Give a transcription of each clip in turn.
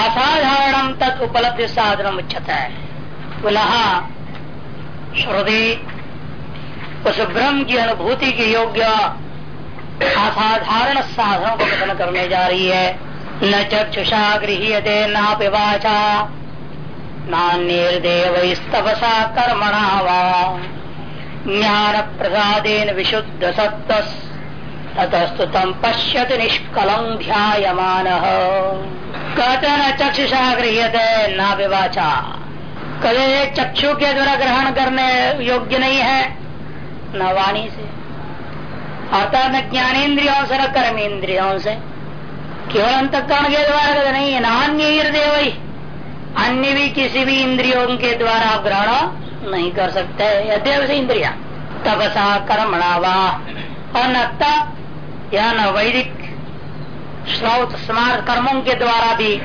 असाधारण तत् उपलब्धि साधन उच्चता है पुनः श्रुति उस ब्रह्म की अनुभूति के योग्य असाधारण साधनों को कथन करने जा रही है। न चक्षुषा गृहते न पिवाचा नान्यदेवस्तपसा कर्मणा वा। ज्ञान प्रसादेन विशुद्ध सत्व ततस्तु तम पश्यति निष्कलं ध्यायमान। कहते न चक्षुषा गृहते न विवाचा कदे चक्षु के द्वारा ग्रहण करने योग्य नहीं है? न वाणी से। अर्थात न ज्ञानेन्द्रियों से, न कर्मेंद्रियों से। केवल अंतकरण के द्वारा नहीं है नान्य हृदय वही। अन्य भी किसी भी इंद्रियों के द्वारा ग्रहण नहीं कर सकते। यद्यव इंद्रिया। तपसा, कर्मणा वाह और न तप या न वैदिक श्रोत स्मार्ट कर्मों के द्वारा भी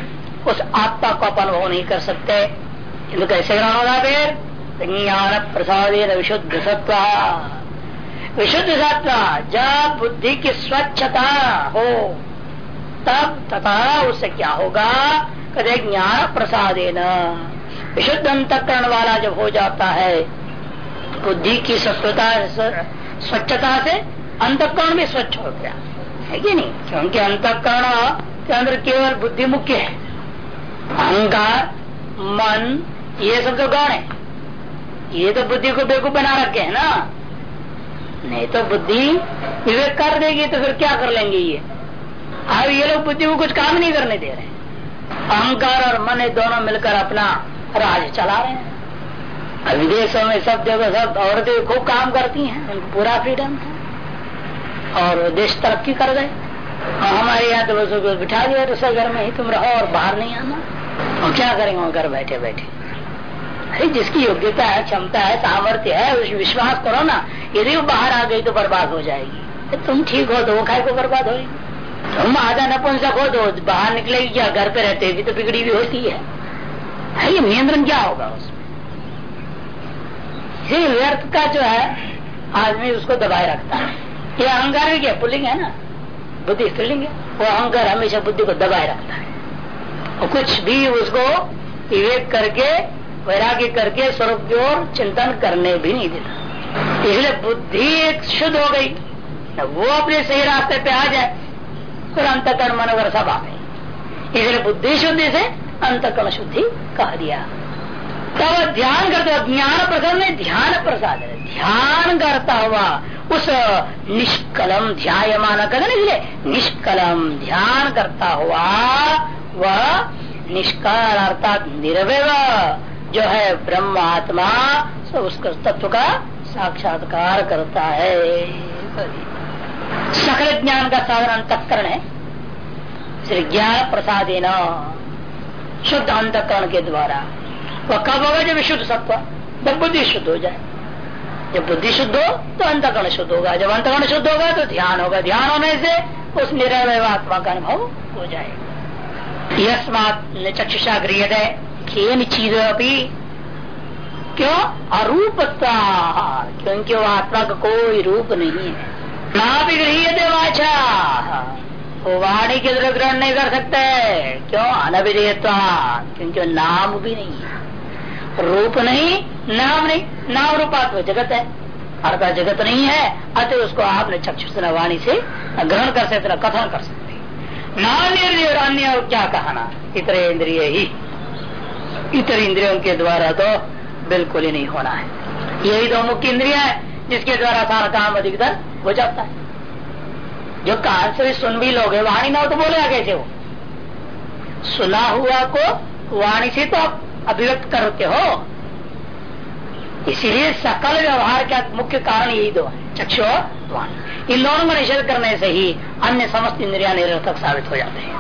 उस आत्मा को अपन अनुभव नहीं कर सकते। किन्तु कैसे ग्रहण होगा फिर? ज्ञान प्रसाद विशुद्ध सत्व विशुद्ध सत्व जब बुद्धि की स्वच्छता हो, तब तथा उससे क्या होगा? कदे ज्ञान प्रसाद विशुद्ध अंतकरण वाला जब हो जाता है, बुद्धि की स्वच्छता स्वच्छता से अंतकरण भी स्वच्छ हो गया। है कि नहीं? क्योंकि अंतकरण के अंदर केवल बुद्धि मुख्य है। अहंकार, मन, ये सब तो गौण है। ये तो बुद्धि को बेकूफ बना रखे है ना। नहीं तो बुद्धि विवेक कर देगी तो फिर क्या कर लेंगे ये? अब ये लोग बुद्धि को कुछ काम नहीं करने दे रहे। अहंकार और मन ये दोनों मिलकर अपना राज चला रहे हैं। विदेशों में सब जगह सब औरतें खूब काम करती हैं। उनको पूरा फ्रीडम है। और देश तरक्की कर गए। और हमारे यहाँ तो बस बिठा दिया रसोई घर में ही तुम रहो और बाहर नहीं आना। और क्या करेंगे वहाँ घर बैठे बैठे? अरे, जिसकी योग्यता है, क्षमता है, सामर्थ्य है, उस विश्वास करो ना, यदि वो बाहर आ गई तो बर्बाद हो जाएगी। तुम ठीक हो तो वो खाए को बर्बाद होगी तुम आधा नपुंसक हो तो बाहर निकलेगी, क्या घर पे रहते भी तो बिगड़ी भी होती है। ये नियंत्रण क्या होगा उसमें? व्यर्थ का जो है, आदमी उसको दबाए रखता है। ये अहंकार भी क्या? पुलिंग है ना? बुद्धि स्त्रीलिंग है। वो अहंकार हमेशा बुद्धि को दबाए रखता है। और कुछ भी उसको विवेक करके, वैराग्य करके, स्वरूप की ओर चिंतन करने भी नहीं देता। इसलिए बुद्धि एक शुद्ध हो गई। वो अपने सही रास्ते पे आ जाए। फिर अंतकरण मनोवर सब आ गए इसलिए बुद्धि शुद्धि से अंतकरण शुद्धि कह दिया। तब ध्यान करते ज्ञान प्रसाद में ध्यान प्रसाद ध्यान करता हुआ, उस निष्कलम ध्यायमान कर इसलिए, निष्कलम ध्यान करता हुआ, वह निष्काल अर्थात निर्वय जो है ब्रह्म आत्मा सब उसका तत्व का साक्षात्कार करता है। सकल ज्ञान का साधन अंतकरण है। श्री ज्ञान प्रसादेन शुद्ध अंतकरण के द्वारा। वह कब होगा जब शुद्ध सत्व जब बुद्धि शुद्ध हो जाए। जब बुद्धि शुद्ध हो तो अंतकरण शुद्ध होगा। जब अंतकरण शुद्ध होगा तो ध्यान होगा। ध्यान होने से उस निरवय आत्मा का अनुभव हो जाएगा। यस्मात चक्षुषा गृह है खेन चीज़ अभी क्यों? अरूपता क्योंकि वो आत्मा का कोई रूप नहीं है। ना भी गृह वाचा। वो वाणी के ग्रहण नहीं कर सकते। क्यों? अनभिधेयत्वा क्योंकि नाम भी नहीं है। रूप नहीं, नाम नहीं, नाम रूपात्म जगत है। अर्थात जगत नहीं है, अतः उसको आपने चक्षु वाणी से ग्रहण कर सकते न कथन कर सकते नान्य और अन्य और क्या कहना? इतर इंद्रिय ही। इतर इंद्रियों के द्वारा तो बिल्कुल ही नहीं होना है। यही तो मुख्य इंद्रिया है, जिसके द्वारा सारा काम अधिकतर हो जाता है। जो कान से सुन भी लोगे, वाणी ना हो तो बोलेगा कैसे वो। सुना हुआ को वाणी से तो अभिव्यक्त करते हो। इसीलिए सकल व्यवहार का मुख्य कारण यही दो है। चक्षु इन दोनों को निषेध करने से ही अन्य समस्त इंद्रिया निरर्थक साबित हो जाते हैं।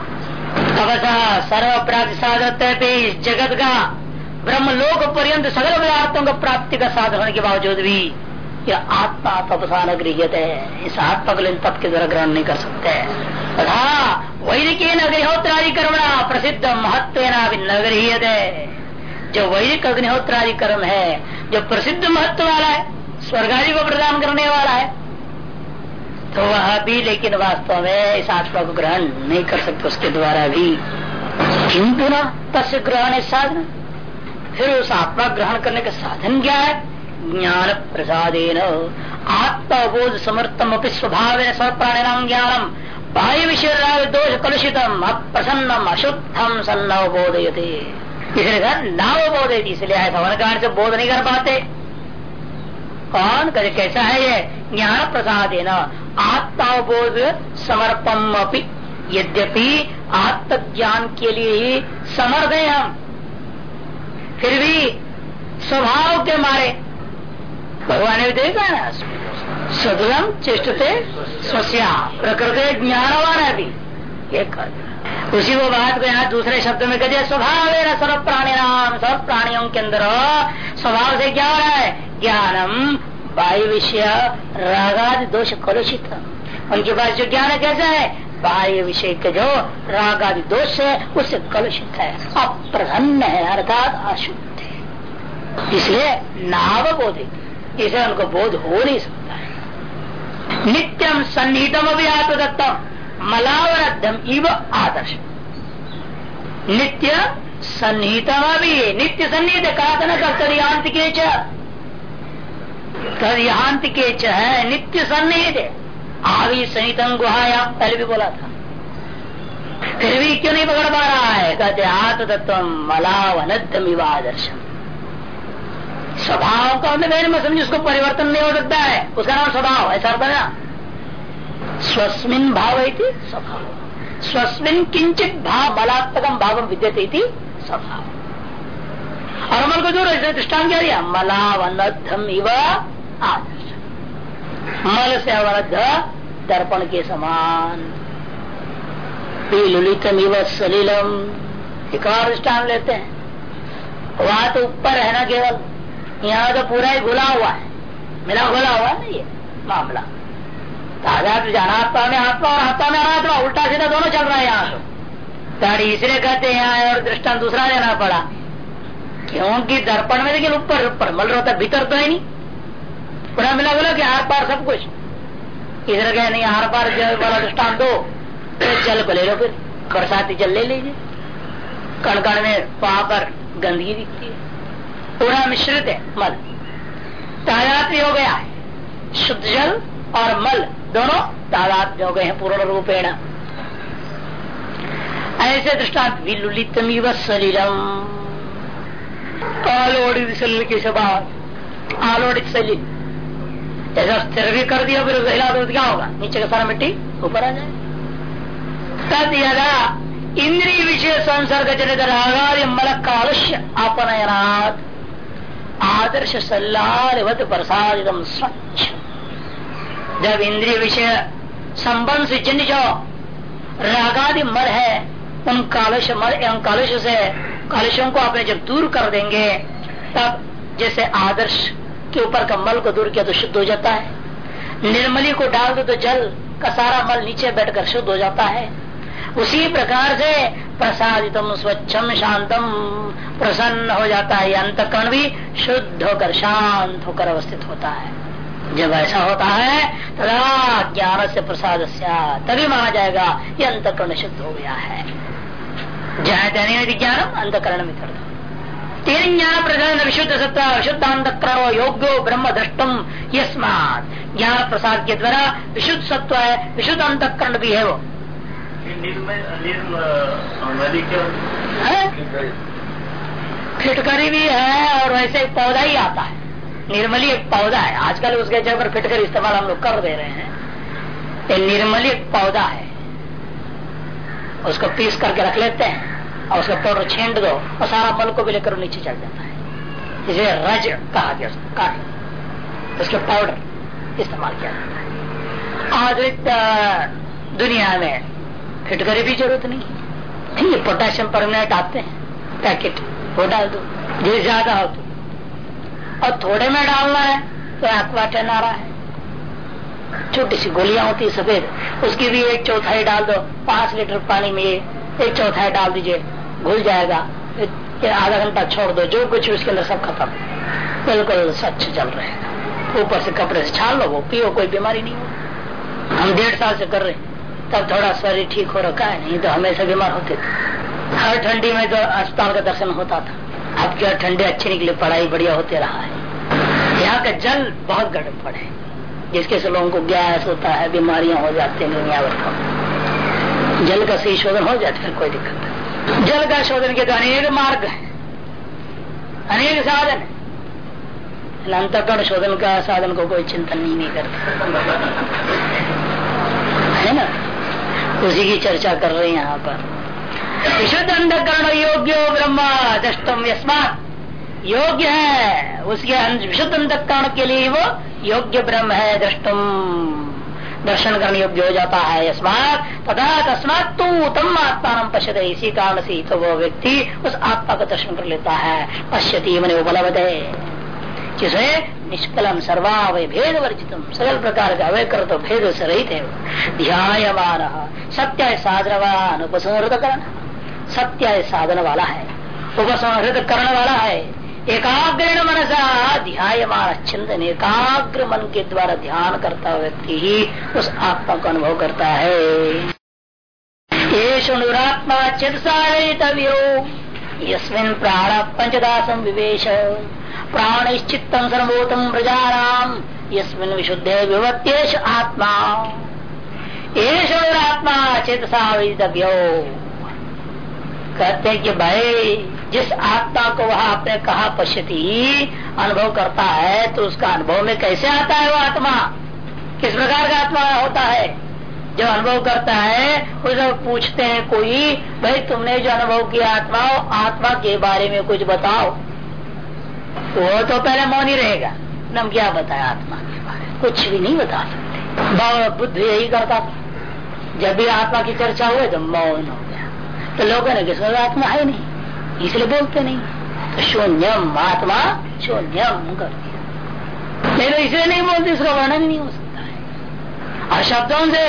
सर्व प्राप्ति साधन जगत का ब्रह्म लोक पर्यंत सगल पदार्थों को प्राप्ति का साधन होने के बावजूद भी यह आत्मा तपसा न गृहित है। इस आत्मा को तप के द्वारा ग्रहण नहीं कर सकते। तथा वैदिक अग्निहोत्रादि कर्म प्रसिद्ध महत्व न गृहित है जो वैदिक अग्निहोत्रादि कर्म है, जो प्रसिद्ध महत्व वाला है, स्वर्गादि को प्रदान करने वाला है। तो वह भी लेकिन वास्तव में इस आत्मा को ग्रहण नहीं कर सकते, उसके द्वारा भी। किंतु न तस्य ग्रहण साधन। फिर उस आत्मा ग्रहण करने का साधन क्या है? ज्ञान प्रसादेन। आत्मबोध समर्थम अपनी स्वभाव स्वप्राणाम ज्ञानम। बाह्य विषय दोष कलुषितम। अप्रसन्नम, अशुद्धम सन्नव बोधयते। इसलिए नाव बोधयती इसलिए है भवन कारण से बोध नहीं कर पाते कौन करे कैसा है ये ज्ञान प्रसाद है न आत्मावबोध समर्पम अपनी यद्यपि आत्म ज्ञान के लिए ही समर्थ है हम फिर भी स्वभाव के मारे भगवान ने देखा ना सदुरम चेष्टते स्वस्या प्रकृति ज्ञानवान है अभी एक उसी वो बात को यहाँ दूसरे शब्द में कह दिया, स्वभाव सर्व प्राणी नाम, सर्व प्राणियों के अंदर। स्वभाव से क्या हो रहा है? ज्ञानम वायु विषय रागादि दोष कलुषित। उनके पास जो ज्ञान है, कैसा है? बाह्य विषय के जो राग आदि दोष है, उससे कलुषित है। अप्रधन्न है, अर्थात अशुद्ध है। इसलिए नाव बोधित इसे उनको बोध हो नहीं सकता। है नित्यम सन्निहितम अभी आत्मदत्तम मलावरद्धम इव आदर्श नित्य सन्निहितम भी नित्य सन्निहित कहा न कर्तव्यांत के तद के है, नित्य सन्निहित। है आवी संहितम गुहाया पहले भी बोला था फिर भी क्यों नहीं पकड़ पा रहा है? कहते आत्म तत्व मलावनदम आदर्शम। स्वभाव का मतलब मैं समझ उसको परिवर्तन नहीं हो सकता है। उसका नाम स्वभाव ऐसा अर्थ ना? स्वस्मिन भाव स्वभाव स्वस्मिन किंचित भाव मलात्मकम भाव विद्यते स्वभाव और अमल को जो दृष्टान क्या दिया? मलावनधम इव आदर्श। मल से अवरद्ध दर्पण के समान। ललितम इव सलीलम। एक और दृष्टान लेते हैं। वहाँ तो ऊपर है ना केवल। यहाँ तो पूरा ही घुला हुआ है। मिला घुला हुआ है ना ये मामला। ताज़ा तो जाना आत्मा में आत्मा और आत्मा में अनात्मा उल्टा सीधा दोनों चल रहा है यहाँ तो। ताड़ी इसलिए कहते हैं यहाँ और दृष्टान दूसरा लेना पड़ा। क्योंकि दर्पण में लेकिन ऊपर ऊपर, मल रहा था भीतर तो है नहीं। पूरा मिला बोला कि आर पार सब कुछ। इधर गए नहीं आर पार जल वाला दृष्टान दो। तो जल को ले लो फिर, बरसाती जल ले लीजिए। कण कण में वहाँ पर गंदगी दिखती है। पूरा मिश्रित है, मल। तादात्म्य हो गया। शुद्ध जल और मल। दोनों तादात्म्य हो गए हैं पूर्ण रूपेण। ऐसे दृष्टांत विलुलितमी सलीलम। आलोड़ित सलील के स्वभाव आलोड़ित सलील ऐसा स्थिर भी कर दिया, फिर हिला दो तो क्या होगा? नीचे का सारा मिट्टी ऊपर आ जाए। तद यदा इंद्रिय विषय संसर्ग जनित रागार्य मल कालुष्य अपनयनाथ आदर्श सल्लावत प्रसाद स्वच्छ। जब इंद्रिय विषय संबंध से जिन जो रागादि मर है, उन कालुष मर एवं कालुष से कालुषों को आपने जब दूर कर देंगे, तब जैसे आदर्श के ऊपर का मल को दूर किया तो शुद्ध हो जाता है। निर्मली को डाल दो तो जल का सारा मल नीचे बैठकर शुद्ध हो जाता है। उसी प्रकार से प्रसादितम स्वच्छम शांतम प्रसन्न हो जाता है। अंतकरण भी शुद्ध होकर शांत होकर अवस्थित होता है। जब ऐसा होता है तदा ज्ञान से प्रसाद तभी माना जाएगा ये अंतकरण शुद्ध हो गया है। जय ज्ञानम अंतकरण में तेन ज्ञान प्रधान विशुद्ध सत्ता विशुद्ध अंतकरण योग्यो ब्रह्म दृष्टम यस्मात। ज्ञान प्रसाद के द्वारा विशुद्ध सत्व है विशुद्ध अंतकरण भी है वो। फिटकरी भी है और वैसे पौधा ही आता है। निर्मली एक पौधा है। आजकल उसके जगह पर फिटकर इस्तेमाल हम लोग कर दे रहे हैं। ये निर्मली एक पौधा है। उसको पीस करके रख लेते हैं और उसका पाउडर छेंड दो और सारा मल को भी लेकर नीचे चढ़ जाता है। इसे रज कहा गया, उसको काट उसके पाउडर इस्तेमाल किया जाता है। आज दुनिया में फिटकरी भी ज़रूरत नहीं है। पोटेशियम परमानेंट आते हैं। पैकेट वो डाल दो। ज़्यादा हो। तो और थोड़े में डालना है तो एक्वाटेन आ रहा है। छोटी सी गोलियाँ होती सफ़ेद, उसकी भी एक चौथाई डाल दो, पाँच लीटर पानी में एक चौथाई डाल दीजिए, घुल जाएगा आधा घंटा छोड़ दो, जो कुछ उसके अंदर सब खत्म। बिल्कुल स्वच्छ चल रहेगा ऊपर से कपड़े से छाल लो, वो पियो, कोई बीमारी नहीं हो। हम डेढ़ साल से कर रहे तब थोड़ा शरीर ठीक हो रखा है, नहीं तो हमेशा बीमार होते थे। हर ठंडी में तो अस्पताल का दर्शन होता था। अब क्या ठंडे अच्छे निकले पढ़ाई बढ़िया होते रहा है। यहाँ का जल बहुत गड़बड़ है। जिसके से लोगों को गैस होता है बीमारियाँ हो जाती है दुनिया भर का। जल का सही शोधन हो जाता है कोई दिक्कत नहीं। जल का शोधन के तो अनेक मार्ग है। अनेक साधन है। अंतकरण शोधन का साधन को कोई चिंतन नहीं, नहीं करता। है ना? उसी की चर्चा कर रहे हैं यहाँ पर। विशुद्ध अंधकरण योग्य ब्रह्म दृष्टम यस्मात योग्य है, उसके विशुद्ध अंधकरण के लिए वो योग्य ब्रह्म है दृष्टम दर्शन करने योग्य हो जाता है, यस्मात। तथा तस्मात तू उत्तम आत्मा पश्यते। इसी कारण से तो वो व्यक्ति उस आत्मा का दर्शन कर लेता है। पश्यती मैंने उपलब्ध। है जिसमें निष्कलम सर्वावय भेद वर्जितम सकल प्रकार का अवय कर तो भेद से रहित है ध्यायमान। सत्य साधनवान उपसंहृत करण सत्य है, साधन वाला है, उपसंहृत करण वाला है एकाग्र मनसा, ध्यायमान चिंतन एकाग्र मन के द्वारा ध्यान करता व्यक्ति ही उस आत्मा को अनुभव करता है। ये शुणुरात्मा चित्सारितव्यो प्राण पंचदासम विवेश प्राणश्चित्तम सर्वोतम प्रजाराम यस्मिन विशुद्ध विवत्येश आत्मा। एश आत्मा चेत सावितव्यो कहते हैं कि भाई, जिस आत्मा को वह आपने कहा पश्यति, अनुभव करता है तो उसका अनुभव में कैसे आता है वो आत्मा? किस प्रकार का आत्मा होता है? जब अनुभव करता है उसे पूछते हैं कोई, भाई, तुमने जो अनुभव किया आत्मा आत्मा के बारे में कुछ बताओ। वो तो पहले मौन ही रहेगा। नम क्या बताया आत्मा के बारे में? कुछ भी नहीं बता सकते। बुद्ध यही करता था। जब भी आत्मा की चर्चा हुए तो मौन हो। तो लोगों ने किस आत्मा है नहीं, इसलिए बोलते नहीं। तो शून्यम आत्मा, शून्यम कर दिया। तो इसलिए नहीं बोलते, इसका वर्णन नहीं हो सकता है। और शब्दों से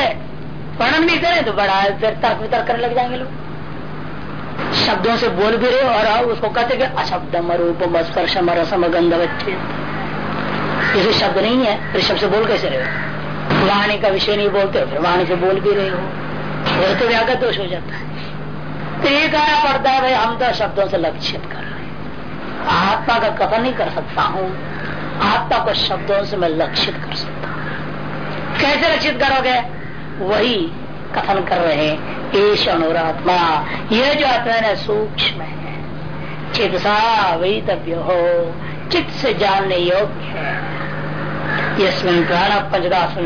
वर्णन भी करें तो बड़ा फिर तर्क वितर्क करने लग जाएँगे लोग। शब्दों से बोल भी रहे और उसको कहते कि अशब्दम रूपम स्पर्शम गंधवच्छेद। इसे शब्द नहीं है, फिर शब्द से बोल कैसे रहे वाणी का विषय नहीं बोलते, फिर वाणी से बोल भी रहे हो। वह तो व्यागत दोष हो जाता है। तो ये कहना पड़ता है हम तो शब्दों से लक्षित कर। रहे आत्मा का कथन नहीं कर सकता हूँ। आत्मा को शब्दों से मैं लक्षित कर सकता हूँ। कैसे लक्षित करोगे? वही कथन कर रहे हैं, एश अनुरात्मा। यह जो आत्मा है, सूक्ष्म है। चित्सा वैतव्य हो चित्त से जानने योग्य है। यशमिन प्राण पंचदास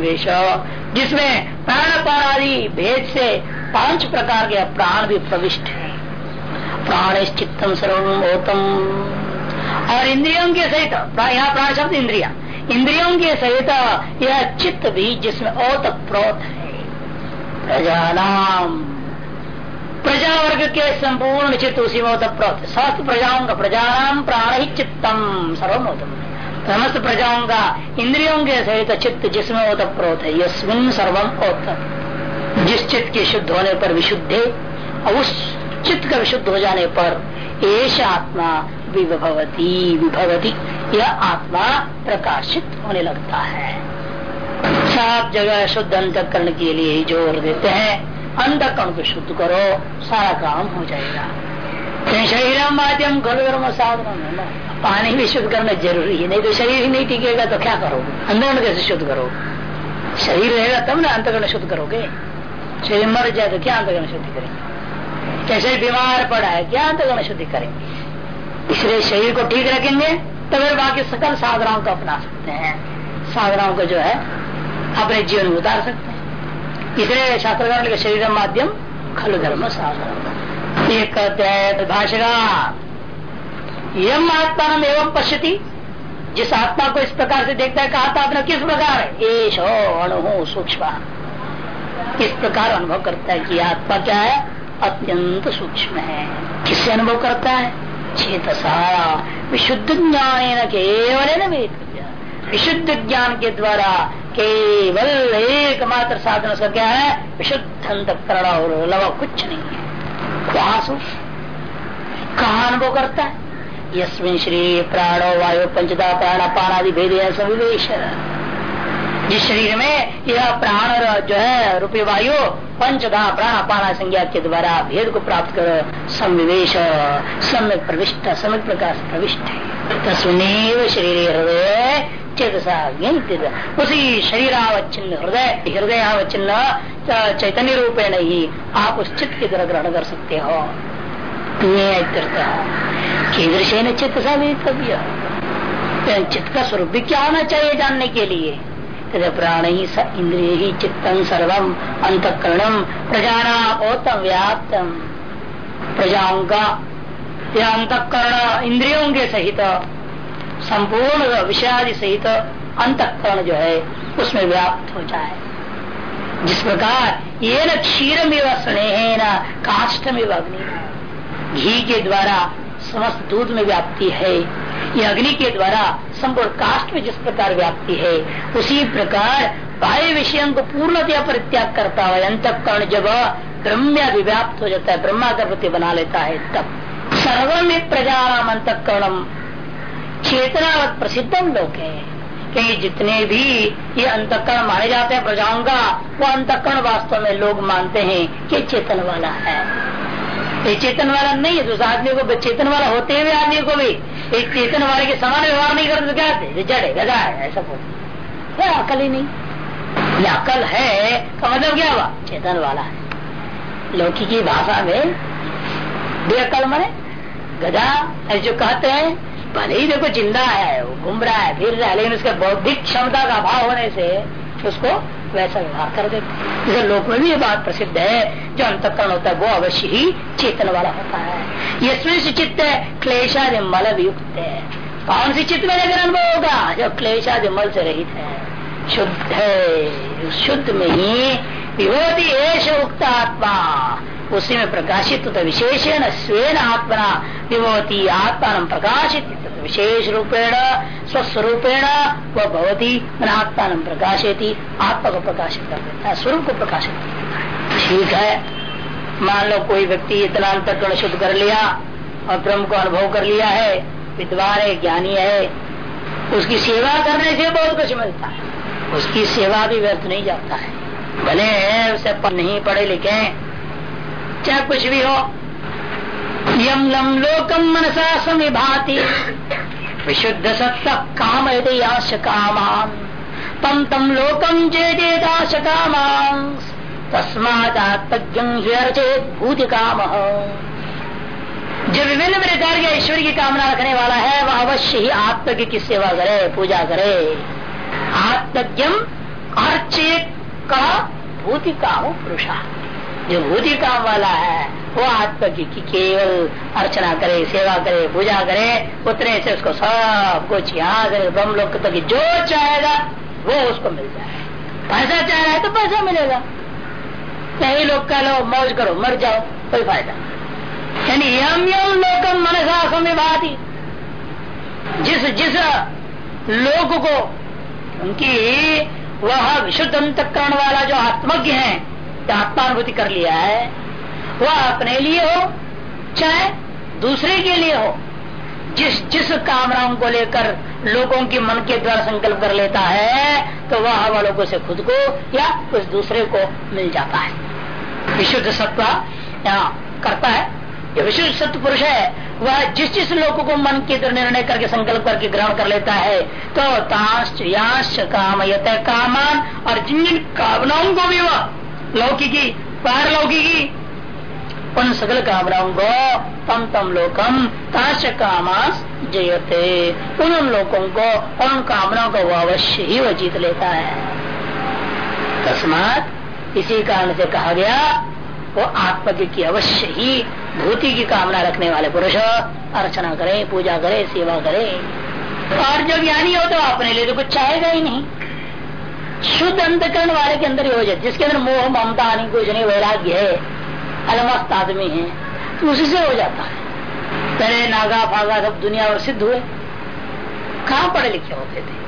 जिसमें प्राण आदि भेद से पाँच प्रकार के प्राण भी प्रविष्ट है। प्राण चित्तम सर्वोतम और इंद्रियों के सहित यहाँ प्राण शब्द इंद्रिया। इंद्रियों के सहित यह चित्त भी जिसमें ओत प्रोत है। प्रजानाम। प्रजा वर्ग के संपूर्ण चित्त उसी में प्रोत समस्त प्रजाओं का प्रजा नाम प्राण ही चित्तम सर्वमोतम समस्त प्रजाओं का इंद्रियों के सहित चित्त जिसमें ओत प्रोत है। यस्मिन सर्वम ओत जिस चित्त के शुद्ध होने पर विशुद्ध, और उस चित्त का विशुद्ध हो जाने पर एश आत्मा विभवती विभवती। यह आत्मा प्रकाशित होने लगता है। सब जगह शुद्ध अंतकरण के लिए ही ज़ोर देते हैं। अंतकरण को शुद्ध करो, सारा काम हो जाएगा। शरीर माध्यम घल साधन है ना। पानी भी शुद्ध करना ज़रूरी है, नहीं तो शरीर ही नहीं टिकेगा तो क्या करोगे? अंतकरण कैसे शुद्ध करोगे? शरीर रहेगा तब ना अंतकरण शुद्ध करोगे। शरीर मर जाए तो क्या अंतकरण शुद्ध करेंगे? कैसे बीमार पड़ा है, क्या अंतगण शुद्धि करेंगे? इसलिए शरीर को ठीक रखेंगे तो फिर बाकी सकल साधनाओं को अपना सकते हैं। साधनाओं को जो है, अपने जीवन में उतार सकते हैं। इसलिए शास्त्रकार के शरीर माध्यम खल धर्म साधन ये कहते हैं भाषा यम आत्मा एवं पश्यति। जिस आत्मा को इस प्रकार से देखता है, कहा था आपने, किस प्रकार? एश अणु सूक्ष्म। इस प्रकार अनुभव करता है कि आत्मा क्या है? अत्यंत सूक्ष्म है। किससे अनुभव करता है? चेतसा। विशुद्ध ज्ञान केवल विशुद्ध ज्ञान के द्वारा केवल एकमात्र साधन उसका क्या है? विशुद्ध अंतकरण और लवा कुछ नहीं है। कहा अनुभव करता है? यस्मिन श्री प्राणो वायु पंचदा प्राण पान आदि भेद सविवेश। जिस शरीर में यह प्राण जो है रूपी वायु पंचधा प्राण पाना संज्ञा के द्वारा भेद को प्राप्त कर समिवेश सम्यक प्रविष्ट, सम्यक प्रकाश प्रविष्ट है। तस्वीर शरीर हृदय चेतसा उसी शरीरावच्छिन्न हृदय हृदय अवच्छिन्न चैतन्य रूपेण ही आप उस चित्त की तरह ग्रहण कर सकते हो। चित्त का स्वरूप भी क्या होना चाहिए जानने के लिए? प्राण ही स इंद्रिय ही चित्तम सर्वम अंतकरणम प्रजाना ओतम व्याप्तम प्रजाओं का यह अंतकरण इंद्रियों के सहित, संपूर्ण विषयादि सहित अंतकरण जो है, उसमें व्याप्त हो जाए। जिस प्रकार ये न क्षीर में स्नेह न काष्ठ में अग्नि, घी के द्वारा समस्त दूध में व्याप्ति है ये अग्नि के द्वारा संपूर्ण काष्ट में जिस प्रकार व्याप्ति है, उसी प्रकार बाह्य विषयों को पूर्णतया परित्याग करता है अंत अंतकरण जब ब्रह्म अभिव्याप्त हो जाता है ब्रह्मा का प्रति बना लेता है, तब सर्वम प्रजाराम अंतकरणम। चेतना प्रसिद्धम लोग है। जितने भी ये अंतकरण माने जाते हैं प्रजाओं का, वो अंतकरण वास्तव में लोग मानते हैं कि चेतन वाला है। ये चेतन वाला नहीं है दूसरा आदमी को चेतन वाला होते हुए आदमी को भी। एक चेतन वाले के समान व्यवहार नहीं करते तो क्या जड़ है गजा है, ऐसा बोलते अकल ही नहीं। ये अकल है, का मतलब क्या हुआ? चेतन वाला है। लौकी की भाषा में बेअकल मरे गधा ऐसे जो कहते हैं, भले ही देखो ज़िंदा है, वो घूम रहा है, फिर रहा है, लेकिन उसके बौद्धिक क्षमता का अभाव होने से उसको वैसा व्यवहार कर देते जैसे लोक में भी ये बात प्रसिद्ध है। जो अंतकरण होता है, वो अवश्य ही चेतन वाला होता है। ये चित्त है, क्लेशादि मल युक्त है। कौन सी चित्त में लेकर अनुभव होगा? जो क्लेशादि मल से रहित है। शुद्ध है। शुद्ध में ही विभूति एश उक्त आत्मा उसी में प्रकाशित होता विशेषण स्वेन आत्मना विभवती आत्मा प्रकाशित विशेष रूपेण स्वस्वरूपेण वह भवती मैंने आत्मा प्रकाशित आत्मा को प्रकाशित कर देता है स्वरूप को प्रकाशित कर देता है। ठीक है, मान लो कोई व्यक्ति इतना अंतकरण शुद्ध कर लिया और ब्रह्म को अनुभव कर लिया है, विद्वान है, ज्ञानी है, उसकी सेवा करने से बहुत कुछ मिलता है, उसकी सेवा भी व्यर्थ नहीं जाता है। भले है, उसे नहीं, पढ़े लिखे चाहे कुछ भी हो। यम लम लोकम मनसा समिभाति। विशुद्ध सत्य काम यदि आश कामान तम तम लोकम चेदेदाश कामान तस्मात्मज्ञ भूति काम जो विभिन्न प्रकार के ऐश्वर्य की कामना रखने वाला है, वह अवश्य ही आत्मज्ञ की सेवा करे, पूजा करे। आत्मज्ञम अर्चित का भूति काम पुरुषा। जो भूति काम वाला है वो आत्मा की, की केवल अर्चना करे सेवा करे पूजा करे उतने से उसको सब कुछ यहाँ से ब्रह्म लोक तक जो चाहेगा वो उसको मिल जाए। पैसा चाह रहा है तो पैसा मिलेगा। यही लोग कह लो मौज करो मर जाओ कोई फ़ायदा यानी यम यम लोकम मनसा समिभाती। जिस जिस लोग को उनकी वह विशुद्ध अंतकरण वाला जो आत्मज्ञ है आत्मानुभूति कर लिया है, वह अपने लिए हो, चाहे दूसरे के लिए हो, जिस जिस कामनाओं को लेकर लोगों के मन के द्वारा संकल्प कर लेता है तो वह हवा लोगों से खुद को या उस दूसरे को मिल जाता है। विशुद्ध सत्व यहाँ करता है। ये विशुद्ध सत्य पुरुष है, वह जिस जिस लोगों को मन के द्वारा निर्णय करके संकल्प करके ग्रहण कर लेता है तो ताश याश काम कामान, और जिन जिन कामनाओं को भी वह लौकिकी, पारलौकिकी। उन सकल कामनाओं को तम तम लोकम ताश कामास जयते। उन लोगों को और उन कामनाओं को वो अवश्य ही वो जीत लेता है। तस्मात इसी कारण से कहा गया, वो आत्मज्ञ की अवश्य ही भूति की कामना रखने वाले पुरुष अर्चना करे, पूजा करे, सेवा करे। और जब ज्ञानी हो तो अपने लिए तो कुछ चाहेगा ही नहीं। शुद्ध अंतकरण वाले के अंदर ही हो जाए। जिसके अंदर मोह, ममता नहीं कुछ नहीं वैराग्य है, अलमस्त आदमी है तो उसी से हो जाता है। पहले नागा, फागा सब दुनिया और सिद्ध हुए। कहा पढ़े लिखे होते थे?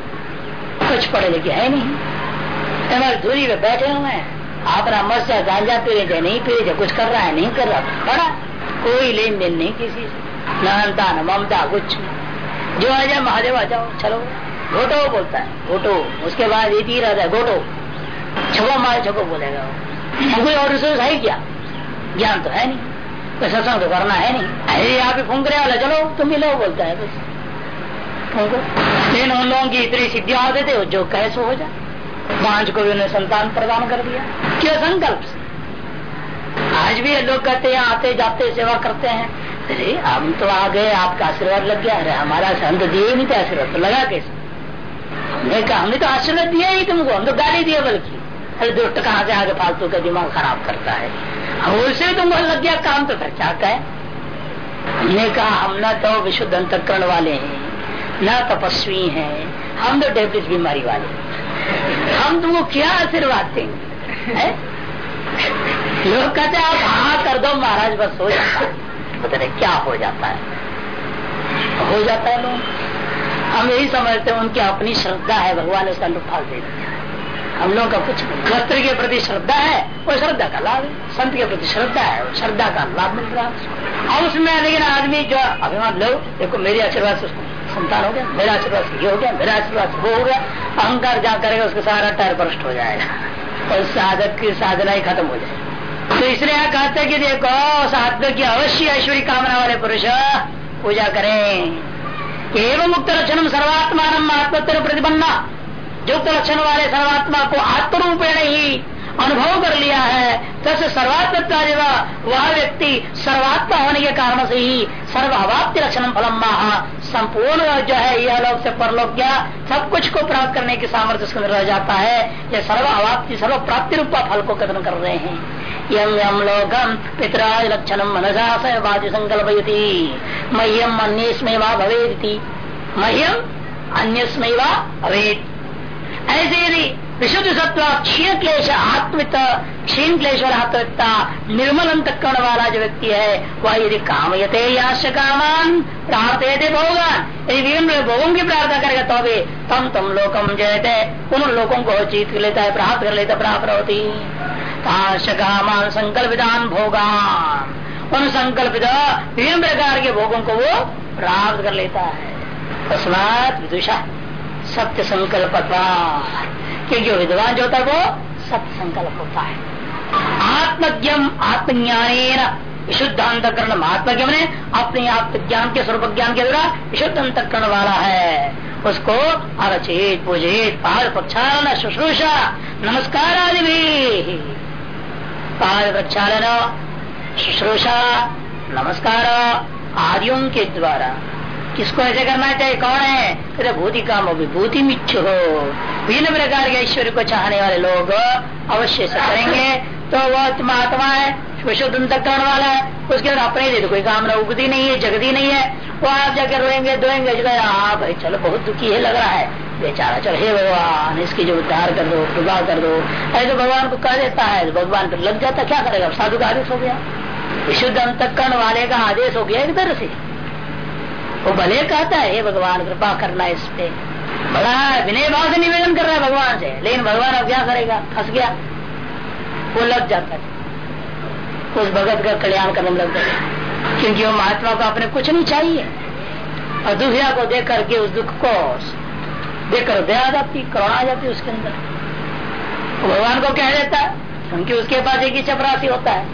कुछ पढ़े लिखे है नहीं। हमारे दूरी में बैठे हुए हैं। अपना मर से गांजा पी रहे थे नहीं पी रहे थे कुछ कर रहा है, नहीं कर रहा पढ़ा, कोई लेन देन नहीं किसी से। न ममता, कुछ जो आ जाए, महादेव आ जाओ, चलो। घोटो बोलता है। घोटो। उसके बाद ये तीर आता है, घोटो। छको मारे छको बोलेगा वो। कोई और रिसोर्स है क्या? ज्ञान तो है नहीं। कोई सत्संग तो करना है नहीं। अरे आप ही फूंक रहे वाला, चलो, तुम भी लो, बोलता है बस। फूंको। उन लोगों की इतनी सिद्धियाँ होते थे जो कैसे हो जाए? पाँच को भी उन्हें संतान प्रदान कर दिया। क्या संकल्प? आज भी लोग कहते हैं, आते जाते सेवा करते हैं। अरे, हम तो आ गए, आपका आशीर्वाद लग गया। अरे, हमारा संत दिए नहीं थे आशीर्वाद तो लगा कैसे? कहा, हमने तो आशीर्वाद दिया ही तुमको, हम तो गाली दिए बल्कि अरे दुष्ट कहाँ से आगे फालतू का दिमाग खराब करता है? उससे तुमको लग गया, काम तो फिर क्या है। हमने कहा, हम न तो विशुद्ध अंतकरण वाले हैं, न तपस्वी हैं, हम तो डेबिट बीमारी वाले हम तुमको क्या आशीर्वाद देंगे लोग कहते आप हाँ कर दो, महाराज, बस हो जाता है। क्या हो जाता है। हो जाता है लोग। हम यही समझते हैं, उनकी अपनी श्रद्धा है, भगवान उसका अनुफल दे दिया हम लोगों का कुछ वस्त्र के प्रति श्रद्धा है, वो श्रद्धा का लाभ है। संत के प्रति श्रद्धा है श्रद्धा का लाभ मिल रहा है। और उसमें लेकिन आदमी जो अभिमान लो, देखो मेरे आशीर्वाद से संतान हो गया, मेरा आशीर्वाद ये हो गया, मेरा आशीर्वाद वो हो गया, अहंकार जा करेगा, उसका सारा टायर बर्स्ट हो जाएगा। और साधक की साधना ही खत्म हो जाएगी। तो इसलिए यहाँ कहते हैं कि देखो, साधक की अवश्य ऐश्वर्य कामना वाले पुरुष पूजा करें। एवं मुक्त लक्षण सर्वात्मान आत्मोत्तर प्रतिपन्ना। युक्त लक्षण वाले सर्वात्मा को आत्मरूपेण ही अनुभव कर लिया है तस सर्वात्मता वह व्यक्ति सर्वात्मा होने के कारण से ही सर्व अवाप्ति लक्षण फलम संपूर्ण जो है, यह लोग से परलोक क्या सब कुछ को प्राप्त करने की सामर्थ्य उसके रह जाता है। यह सर्व अवाप्ति सर्व प्राप्ति रूपा फल को कथन कर रहे हैं। यम यम लोकम पितराज लक्षण मनसा सहवादी संकल्प मह्यम अन्य भवेदी मह्यम अन्य भवेद ऐसे यदि विशुद्ध सत्व क्षीण क्लेश आत्मित क्षीण क्लेश और आत्मिकता निर्मल अंतकरण वाला जो व्यक्ति है वह यदि कामयते याश कामान प्राप्त भोगान यदि विभिन्न भोगों की प्रार्थना करेगा तो भी तम तम लोकम जयते उन लोगों को जीत लेता है प्राप्त कर लेता प्राप्त होती कामान संकल्प विधान भोगान उन संकल्पित विभिन्न प्रकार के भोगों को वो प्राप्त कर लेता है तस्मात विदुषा सत्य संकल्प क्योंकि जो विद्वान जो होता है वो सत्य संकल्प होता है आत्मज्ञम आत्मज्ञान विशुद्ध अंतकरण आत्मज्ञ ने अपने आत्मज्ञान के स्वरूप, ज्ञान के द्वारा विशुद्ध अंतकरण वाला है। उसको अरचित, पूजित, पाद प्रक्षालन, शुश्रूषा, नमस्कार आदि भी। पाद प्रक्षालन, शुश्रूषा, नमस्कार आदियों के द्वारा। किसको ऐसे करना चाहिए कौन है? अरे भूति काम हो, विभूति मिच्छ हो। भिन्न प्रकार के ऐश्वर्य को चाहने वाले लोग अवश्य से करेंगे। तो वह महात्मा है, विशुद्ध अंतकरण वाला है, उसके अंदर अपने लिए तो कोई कामना उगती नहीं है, जगती नहीं है। वो आप जाकर रोएँगे, धोएँगे हाँ भाई, चलो, बहुत दुखी है, लग रहा है। बेचारा, चलो, हे भगवान, इसकी जो उद्धार कर दो, कृपा कर दो। ऐसे भगवान को कह देता है तो भगवान पर लग जाता क्या करेगा? साधु का आदेश हो गया। विशुद्ध अंतकरण वाले का आदेश हो गया एक तरह से। वो भले कहता है भगवान, कृपा करना इस पे। बड़ा विनय भाव से निवेदन कर रहा है भगवान से। लेकिन भगवान अब क्या करेगा? फंस गया। वो लग जाता है। उस भगत का कल्याण करने लग जाता क्योंकि वो महात्मा को अपने कुछ नहीं चाहिए। और दूसरा को देख करके उस दुख को देख कर दया जाती, करुणा आ जाती उसके अंदर। भगवान को कह देता है, क्योंकि उसके पास एक ही चपरासी होता है।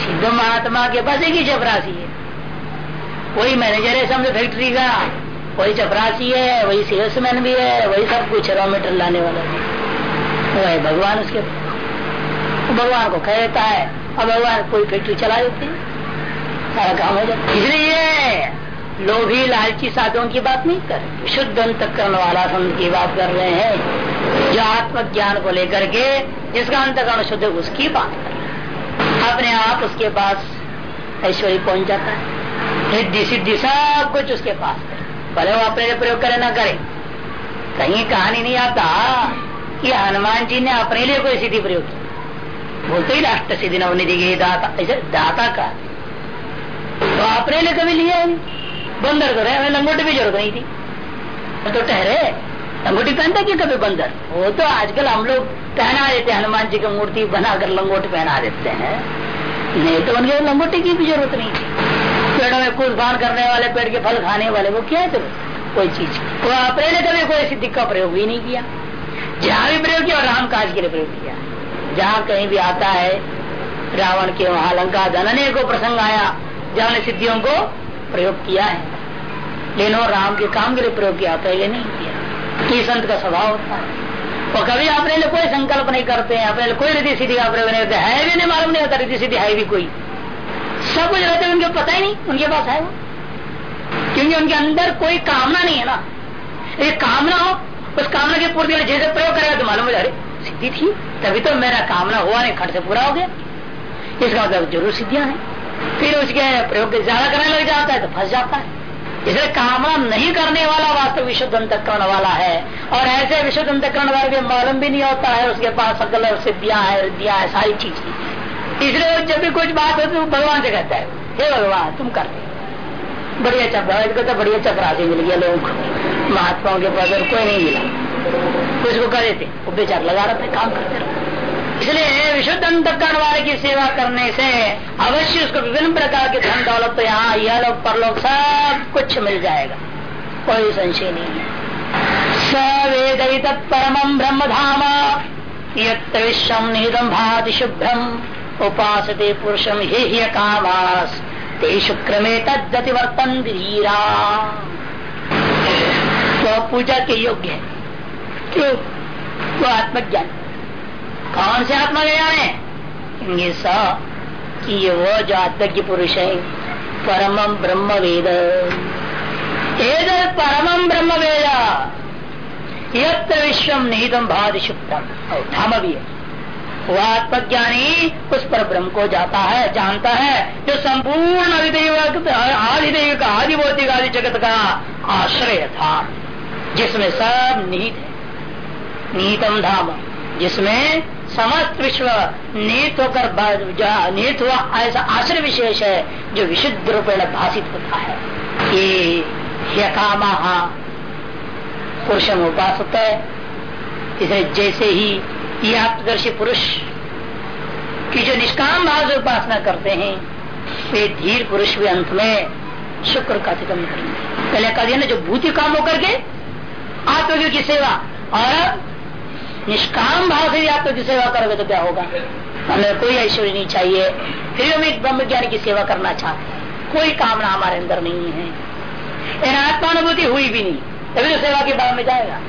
सिद्ध महात्मा के पास एक ही चपरासी है। वही मैनेजर है समझो फैक्ट्री का। वही चपरासी है, वही सेल्समैन भी है, वही सब कुछ रॉ मेटेरियल लाने वाला भी। वही भगवान उसके। भगवान को कह देता है और भगवान कोई फैक्ट्री चला देते सारा काम हो जाता इसलिए लोभी लालची साधुओं की बात नहीं कर शुद्ध अंत करने वाला संत की बात कर रहे हैं। जो आत्मज्ञान को लेकर के, जिसका अंतकरण शुद्ध उसकी बात कर रहे हैं। अपने आप उसके पास ऐश्वर्य पहुँच जाता है। रिद्धि सिद्धि, सब कुछ उसके पास भले वो अपने प्रयोग करे, ना करे। कहीं कहानी नहीं आता। कि हनुमान जी ने अपने लिए कोई सिद्धि प्रयोग की। बोलते ही राष्ट्र सिद्धि नवनिधि दाता। ऐसे दाता का तो अपने लिए कभी लिया बंदर करे हमें लंगोटी भी ज़रूरत नहीं थी। तो ठहरे। लंगोटी पहनता क्या कभी बंदर? वो तो आजकल हम लोग पहना देते हैं। हनुमान जी की मूर्ति बनाकर लंगोटी पहना देते हैं। नहीं तो उनके लंगोटी की भी ज़रूरत नहीं थी। पेड़ों में कुछ बाण करने वाले, पेड़ के फल खाने वाले, वो क्या है कोई चीज़। वो अपने ने कभी कोई सिद्धि का प्रयोग भी नहीं किया। जहाँ भी प्रयोग किया और राम काज के लिए प्रयोग किया। जहाँ कहीं भी आता है, रावण के वहाँ लंका जनने को प्रसंग आया, जहाँ सिद्धियों को प्रयोग किया है। लेकिन वो राम के काम के लिए प्रयोग किया, पहले नहीं किया। ये संत का स्वभाव होता है और कभी अपने लिए कोई संकल्प नहीं करते हैं, अपने लिए कोई रीति सिद्धि का प्रयोग नहीं करते है। भी नहीं, मालूम नहीं होता रीति सिद्धि है भी कोई। सब कुछ रहते उनके पता ही नहीं, उनके पास है वो। क्योंकि उनके अंदर कोई कामना नहीं है ना। एक कामना हो, उस कामना की पूर्ति जैसे प्रयोग करेगा तो मालूम हो अरे, सिद्धि थी, तभी तो मेरा कामना हुआ, नहीं, खट से पूरा हो गया। इसका मतलब ज़रूर सिद्धियाँ हैं। फिर उसके प्रयोग ज़्यादा करने लग जाता है तो फंस जाता है। इसलिए कामना नहीं करने वाला वास्तव विशुद्ध अंतकरण वाला है। और ऐसे विशुद्ध अंतकरण वाले भी मालूम भी नहीं होता है, उसके पास सकल सिद्धियाँ है है, सारी चीज़। इसलिए जब भी कुछ बात होती है भगवान से कहता है, हे भगवान, तुम करते बढ़िया चक्र तो बढ़िया चक्रासी मिल गया लोगों को। महात्माओं के पास कोई नहीं मिला। कुछ को करे थे वो बेचार लगा रहे थे काम करते रहे। इसलिए विशुद्ध अंतकरण वाले की सेवा करने से अवश्य उसको विभिन्न प्रकार के धन दौलत तो यहाँ, यह लोग, परलोक सब कुछ मिल जाएगा। कोई संशय नहीं है। सवेद परम ब्रह्म धाम विश्वम निहितम भाति शुभ्रम। उपास पुरुषम हे ही कामास ते शुक्र में तद्गति वर्तन धीरा। तो पूजा के योग्य है। क्यों वो तो आत्मज्ञान। कौन से आत्मज्ञान है? ये स कि ये वो जो आत्मज्ञ पुरुष है, परम ब्रह्म वेद परम ब्रह्म वेद यत्र विश्वम निहितम भाद शुक्तम धाम भी है। वह आत्मज्ञानी, उस पर ब्रह्म को जाता है, जानता है, जो संपूर्ण आदिदेव आदिदेव का आदिभौतिक आदि जगत का आश्रय था, जिसमें सब निहित है। धाम, जिसमें समस्त विश्व नीत होकर नीत हुआ, ऐसा आश्रय विशेष है, जो विशुद्ध रूपेण भाषित होता है। ये यकामा पुरुषम उपास होता है। इसे जैसे ही ये आत्मदर्शी पुरुष की जो निष्काम भाव से उपासना करते हैं, वे धीर पुरुष भी अंत में शुक्र का अतिक्रम करेंगे। पहले कहा ना जो भूति काम होकर के आत्मज्ञ की सेवा और निष्काम भाव से भी आप की सेवा करोगे तो क्या होगा? हमें कोई ऐश्वर्य नहीं चाहिए। फिर हम एक ब्रह्म ज्ञान की सेवा करना चाहते हैं। कोई कामना हमारे अंदर नहीं है। आत्मानुभूति हुई भी नहीं, तभी तो सेवा के भाव में जाएगा।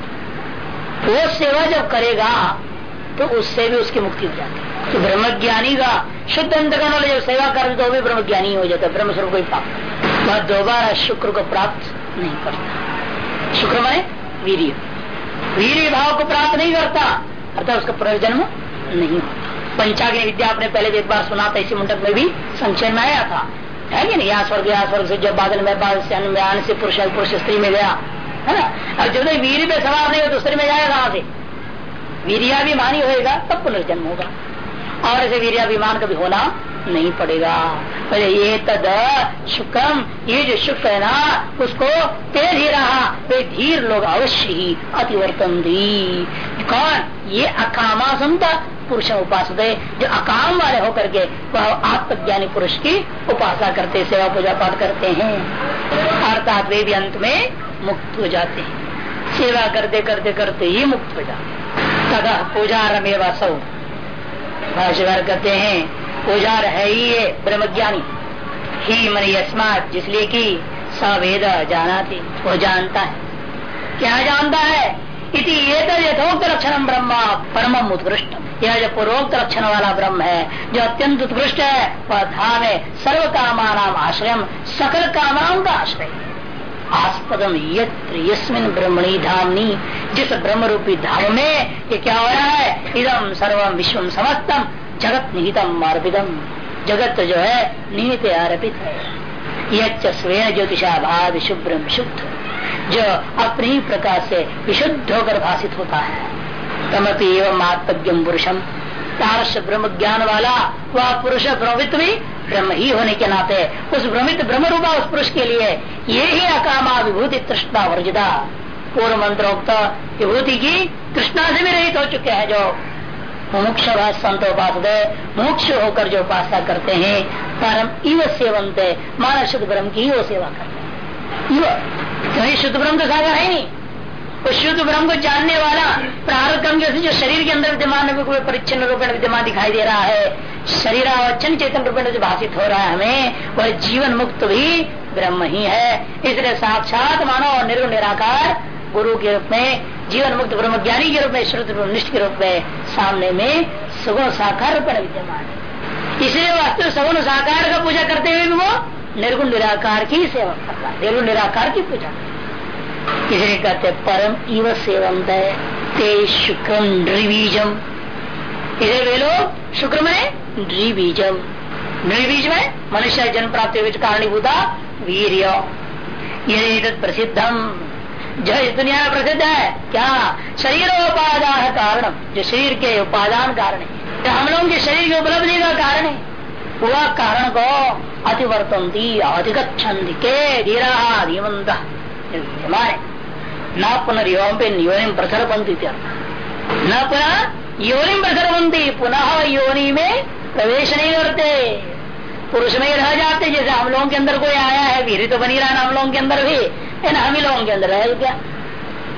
वो सेवा जब करेगा तो उससे भी उसकी मुक्ति हो जाती है। तो ब्रह्म ज्ञानी का शुद्ध अंतकरण वाले जब सेवा कर तो भी ब्रह्म ज्ञानी हो जाता है। ब्रह्म स्वरूप को प्राप्त वह दोबारा शुक्र को प्राप्त नहीं करता। शुक्र माने वीर वीर भाव को प्राप्त नहीं करता अर्थात उसका प्रयोजन नहीं होता। पंचाग्नि विद्या आपने पहले एक बार सुना था, इसी मुंडक में भी संचय में आया था। है कि नहीं? यहाँ स्वर्ग यहाँ स्वर्ग से जब बादल में बादल से अन्य से पुरुष पुरुष स्त्री में गया। है ना? अब जब वीर में सवार नहीं हो तो स्त्री में जाएगा कहाँ से? वीरियाभिमानी होएगा, तब पुनर्जन्म होगा। और ऐसे वीरियाभिमान कभी होना नहीं पड़ेगा। अरे, ये तद शुक्रम ये जो शुक्र है ना, उसको तेज ही रहा। वे धीर लोग अवश्य ही अतिवर्तन दी। कौन? ये अकामा समता पुरुष उपास जो अकाम वाले होकर के वह आत्मज्ञानी पुरुष की उपासना करते, सेवा पूजा पाठ करते हैं। अर्थात वे भी अंत में मुक्त हो जाते हैं। सेवा करते करते करते ही मुक्त हो जाते तथा पूजा रमेवा सौ भाष्यकार कहते हैं, पुजार है ही ये ब्रह्मज्ञानी। ही मन यस्मात, जिसलिए कि सवेद जाना थी वो जानता है। क्या जानता है? इति यथोक्त लक्षण ब्रह्म परम उत्कृष्ट यह जो पूर्वोक्त लक्षण वाला ब्रह्म है, जो अत्यंत उत्कृष्ट है, वह धाम है सर्व कामान आश्रय सकल कामनाओं का आश्रय आस्पदम यस्मिन ब्रह्मणी धामनी, जिस ब्रह्म रूपी धाम में ये क्या हो रहा है? इदम सर्वम विश्वम समस्तम, जगत निहितम अर्पितम जगत जो है, निहित आरोपित है। यह स्वेन ज्योतिषाभाद शुभ्रम शुद्ध। जो अपने ही प्रकार से विशुद्ध होकर भाषित होता है। तमपि एवं आत्मज्ञम पुरुषम। तारस ब्रह्म ज्ञान वाला, वह पुरुष ब्रह्मित भी ब्रह्म ही होने के नाते, उस भ्रमित ब्रह्म रूपा उस पुरुष के लिए, ये ही अकामा विभूति तृष्णा वर्जिता। पूर्व मंत्रोक्त विभूति की तृष्णा से भी रहित हो चुके हैं जो मुमुक्ष संत उपास मुमुक्ष होकर जो उपासना करते हैं, परम इव सेवंत, मानव शुद्ध ब्रह्म की वो सेवा करते हैं। क्योंकि शुद्ध ब्रह्म तो सागर है नहीं। उस शुद्ध ब्रह्म को जानने वाला प्रारंभ कर्म जैसे जो शरीर के अंदर विद्यमान कोई परिच्छन रूपेण विद्यमान दिखाई दे रहा है, शरीरावचन चेतन रूपेण जो भाषित हो रहा है हमें, वह जीवन मुक्त भी ब्रह्म ही है। इसलिए साक्षात मानव और निर्गुण निराकार गुरु के रूप में, जीवन मुक्त ब्रह्म ज्ञानी के रूप में, श्रुत निष्ठ के रूप में सामने में सगुण साकार रूप में विद्यमान है। इसलिए वास्तव सगुण साकार का पूजा करते हुए भी वो निर्गुण निराकार की सेवा कर रहा है, निर्गुण निराकार की पूजा इसलिए कहते परम इव सेवम ते शुक्रम नृबीजम इसे वे लोग शुक्र में नृबीजम नृबीज में मनुष्य जन्म प्राप्ति कारणीभूता वीर ये प्रसिद्धम जो इस दुनिया में प्रसिद्ध है क्या शरीर उपादान कारण जो शरीर के उपादान कारण है हम लोगों के शरीर की उपलब्धि का कारण है वह कारण को अतिवर्तंती अधिगछन्ति के धीरा धीमंत हमारे न पुनर्योम पे योनिम योनि प्रसरपंती न पुनः योनि बनती पुनः योनि में प्रवेश नहीं करते पुरुष में रह जाते जैसे हम लोगों के अंदर कोई आया है वीर तो बनी रहा हम लोगों के अंदर भी है ना हम ही लोगों के अंदर है क्या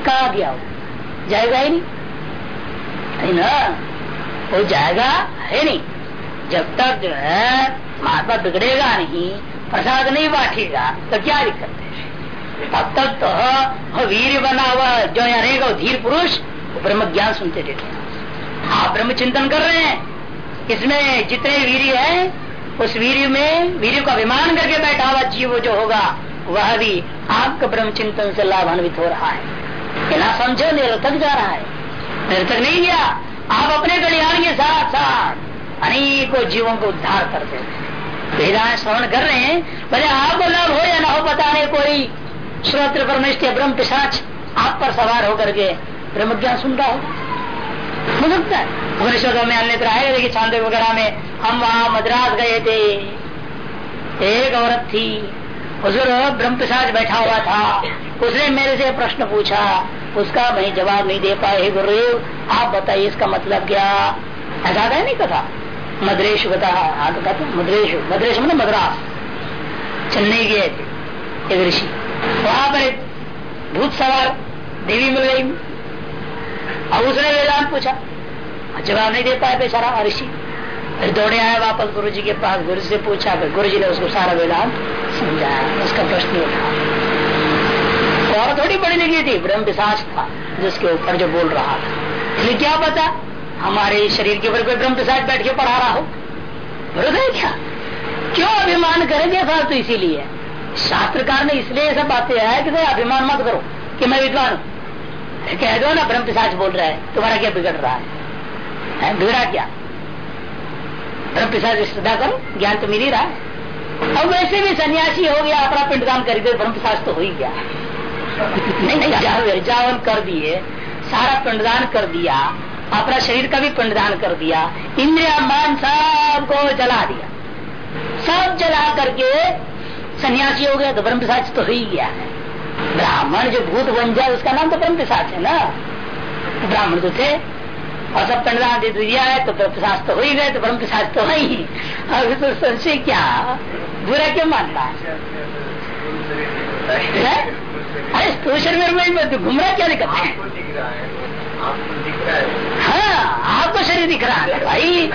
कहा गया वो जाएगा ही नहीं ना वो जाएगा है नहीं जब तक जो है महात्मा बिगड़ेगा नहीं प्रसाद नहीं बांटेगा तो क्या दिक्कत तब तो वीर बना हुआ जो यहाँ रहेगा वो धीर पुरुष ब्रह्म ज्ञान सुनते रहते आप ब्रह्म चिंतन कर रहे हैं। इसमें जितने वीर है, उस वीर में, वीर का अभिमान करके बैठा हुआ जीव जो होगा, वह भी आपका ब्रह्म चिंतन से लाभान्वित हो रहा है। ना समझो निरर्थक जा रहा है। निरर्थक नहीं गया। आप अपने कल्याण के साथ साथ अनेकों जीवों को उद्धार करते हैं। श्रवण कर रहे हैं, भले आपको लाभ हो या ना हो, पता नहीं कोई श्रोत्र परमिष्ट ब्रह्म पिशाच आप पर सवार होकर के ब्रह्म ज्ञान सुन रहा हो। सकता है में अन्यत्र आएगा देखिए छांदे वगैरह में हम वहाँ मद्रास गए थे। एक औरत थी। हजूर ब्रह्म प्रसाद बैठा हुआ था। उसने मेरे से प्रश्न पूछा। उसका मैं जवाब नहीं दे पाए गुरुदेव आप बताइए इसका मतलब क्या? ऐसा है नहीं कथा मद्रेश बता हाँ तो कहते मद्रेश मद्रेश मतलब मद्रास। चेन्नई गए थे। एक ऋषि। वहाँ पर भूत सवार देवी मिल गई। अब उसने वेदांत पूछा जवाब नहीं दे पाया बेचारा ऋषि। फिर दौड़े आया वापस गुरु जी के पास। गुरु से पूछा, फिर गुरु जी ने उसको सारा वेदांत समझाया। उसका प्रश्न उठा। और थोड़ी बड़ी लिखी थी, ब्रह्म पिशाच था, जिसके ऊपर जो बोल रहा था। इसलिए क्या पता, हमारे शरीर के ऊपर कोई ब्रह्म पिशाच बैठ के पढ़ा रहा हो। बरोबर क्या? क्यों अभिमान करेंगे तो इसीलिए? शास्त्रकार ने इसलिए ऐसा बातें है कि अभिमान मत करो कि मैं विद्वान हूँ। कह दो ना, ब्रह्म पिशाच बोल रहा है, तुम्हारा क्या बिगड़ रहा है? बिगड़ा क्या? ब्रह्म पिशाच श्रद्धा करो, ज्ञान तो मिल ही रहा है। अब वैसे भी सन्यासी हो गया, अपना पिंडदान कर दे ब्रह्म पिशाच तो हो ही गया। नहीं नहीं जावन कर दिए, सारा पिंडदान कर दिया, अपना शरीर का भी पिंडदान कर दिया, इंद्रिया, मान सबको जला दिया। सब जला करके सन्यासी हो गया तो ब्रह्म पिशाच तो हो ही गया। है ब्राह्मण जो भूत बन जाए, उसका नाम तो ब्रह्म पिशाच है ना? ब्राह्मण तो थे। और सब पिंडदान दे दिया है तो ब्रह्म पिशाच तो हो ही गए तो ब्रह्म पिशाच तो है ही। अभी तो संशय क्या? बुरा क्यों मानता है? अरे स्थूल शरीर में तो घूम रहा क्या दिखा हाँ? आपको शरीर दिख रहा है भाई?